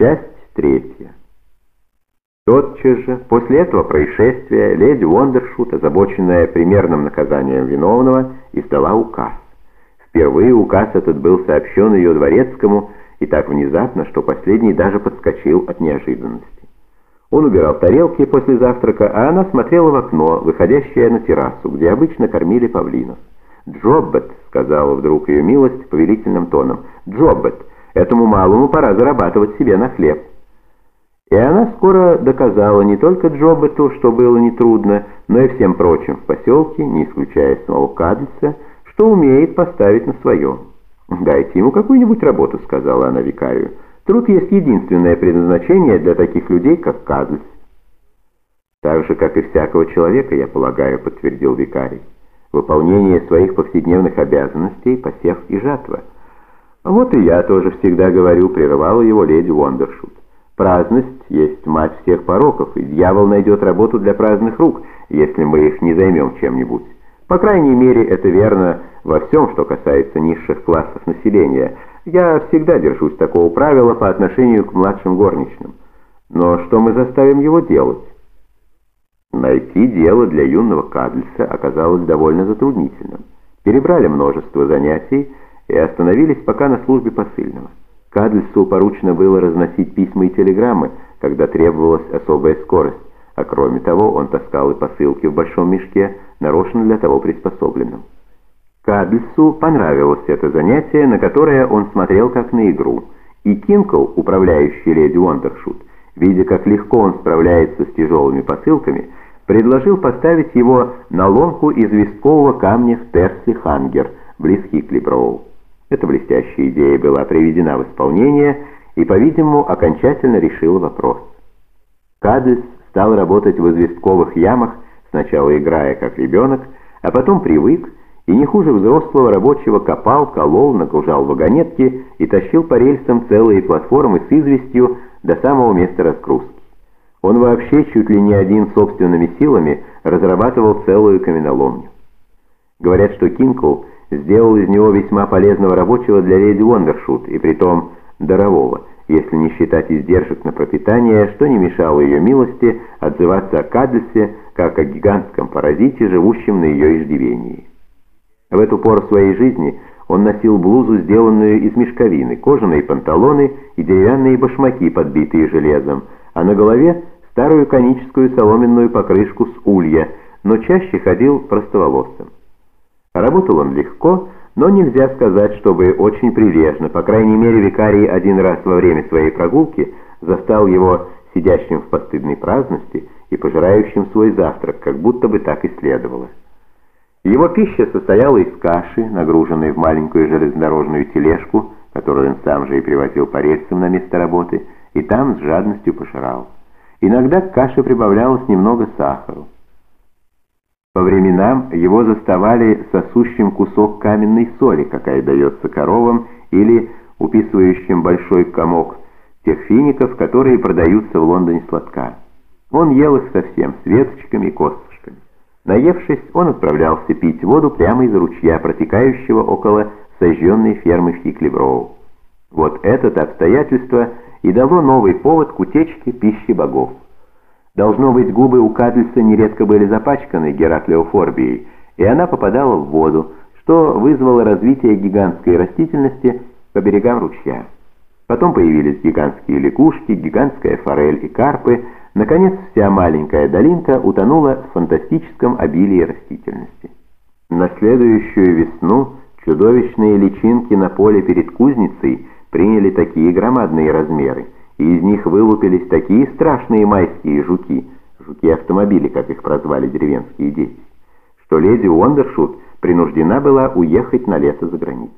Часть третья. Тотчас же, после этого происшествия, леди Уондершут, озабоченная примерным наказанием виновного, издала указ. Впервые указ этот был сообщен ее дворецкому, и так внезапно, что последний даже подскочил от неожиданности. Он убирал тарелки после завтрака, а она смотрела в окно, выходящее на террасу, где обычно кормили павлинов. «Джоббет», — сказала вдруг ее милость повелительным тоном, — «Джоббет, этому малому пора зарабатывать себе на хлеб». И она скоро доказала не только Джоббету, что было нетрудно, но и всем прочим в поселке, не исключая самого Кадльса, что умеет поставить на свое. «Дайте ему какую-нибудь работу», — сказала она викарию. «Труд есть единственное предназначение для таких людей, как Кадльс». «Так же, как и всякого человека, я полагаю», — подтвердил викарий. «Выполнение своих повседневных обязанностей, посев и жатва». «Вот и я тоже всегда говорю», — прерывала его леди Уондершут. «Праздность есть мать всех пороков, и дьявол найдет работу для праздных рук, если мы их не займем чем-нибудь». По крайней мере, это верно во всем, что касается низших классов населения. Я всегда держусь такого правила по отношению к младшим горничным. Но что мы заставим его делать? Найти дело для юного Кадльса оказалось довольно затруднительным. Перебрали множество занятий и остановились пока на службе посыльного. Кадльсу поручено было разносить письма и телеграммы, когда требовалась особая скорость а кроме того он таскал и посылки в большом мешке, нарочно для того приспособленном. Кадльсу понравилось это занятие, на которое он смотрел как на игру, и Кинкл, управляющий леди Уондершут, видя, как легко он справляется с тяжелыми посылками, предложил поставить его на ломку известкового камня в Перси-Хангер, близ Хиклиброу. Эта блестящая идея была приведена в исполнение и, по-видимому, окончательно решила вопрос. Кадльс стал работать в известковых ямах, сначала играя как ребенок, а потом привык и не хуже взрослого рабочего копал, колол, нагружал вагонетки и тащил по рельсам целые платформы с известью до самого места раскрутки. Он вообще чуть ли не один собственными силами разрабатывал целую каменоломню. Говорят, что Кинкл сделал из него весьма полезного рабочего для леди Уондершут, и притом дарового – если не считать издержек на пропитание, что не мешало ее милости отзываться о Кадльсе как о гигантском паразите, живущем на ее иждивении. В эту пору своей жизни он носил блузу, сделанную из мешковины, кожаные панталоны и деревянные башмаки, подбитые железом, а на голове старую коническую соломенную покрышку с улья, но чаще ходил простоволосым. Работал он легко, но нельзя сказать, чтобы очень прилежно. По крайней мере, викарий один раз во время своей прогулки застал его сидящим в постыдной праздности и пожирающим свой завтрак, как будто бы так и следовало. Его пища состояла из каши, нагруженной в маленькую железнодорожную тележку, которую он сам же и привозил по рельсам на место работы, и там с жадностью пожирал. Иногда к каше прибавлялось немного сахара. По временам его заставали сосущим кусок каменной соли, какая дается коровам, или уписывающим большой комок тех фиников, которые продаются в Лондоне сладка. Он ел их совсем, с веточками и косточками. Наевшись, он отправлялся пить воду прямо из ручья, протекающего около сожженной фермы в Хиклиброу. Вот это обстоятельство и дало новый повод к утечке пищи богов. Должно быть, губы у Кадльса нередко были запачканы гераклеофорбией, и она попадала в воду, что вызвало развитие гигантской растительности по берегам ручья. Потом появились гигантские лягушки, гигантская форель и карпы. Наконец, вся маленькая долинка утонула в фантастическом обилии растительности. На следующую весну чудовищные личинки на поле перед кузницей приняли такие громадные размеры, и из них вылупились такие страшные майские жуки, жуки-автомобили, как их прозвали деревенские дети, что леди Уондершут принуждена была уехать на лето за границу.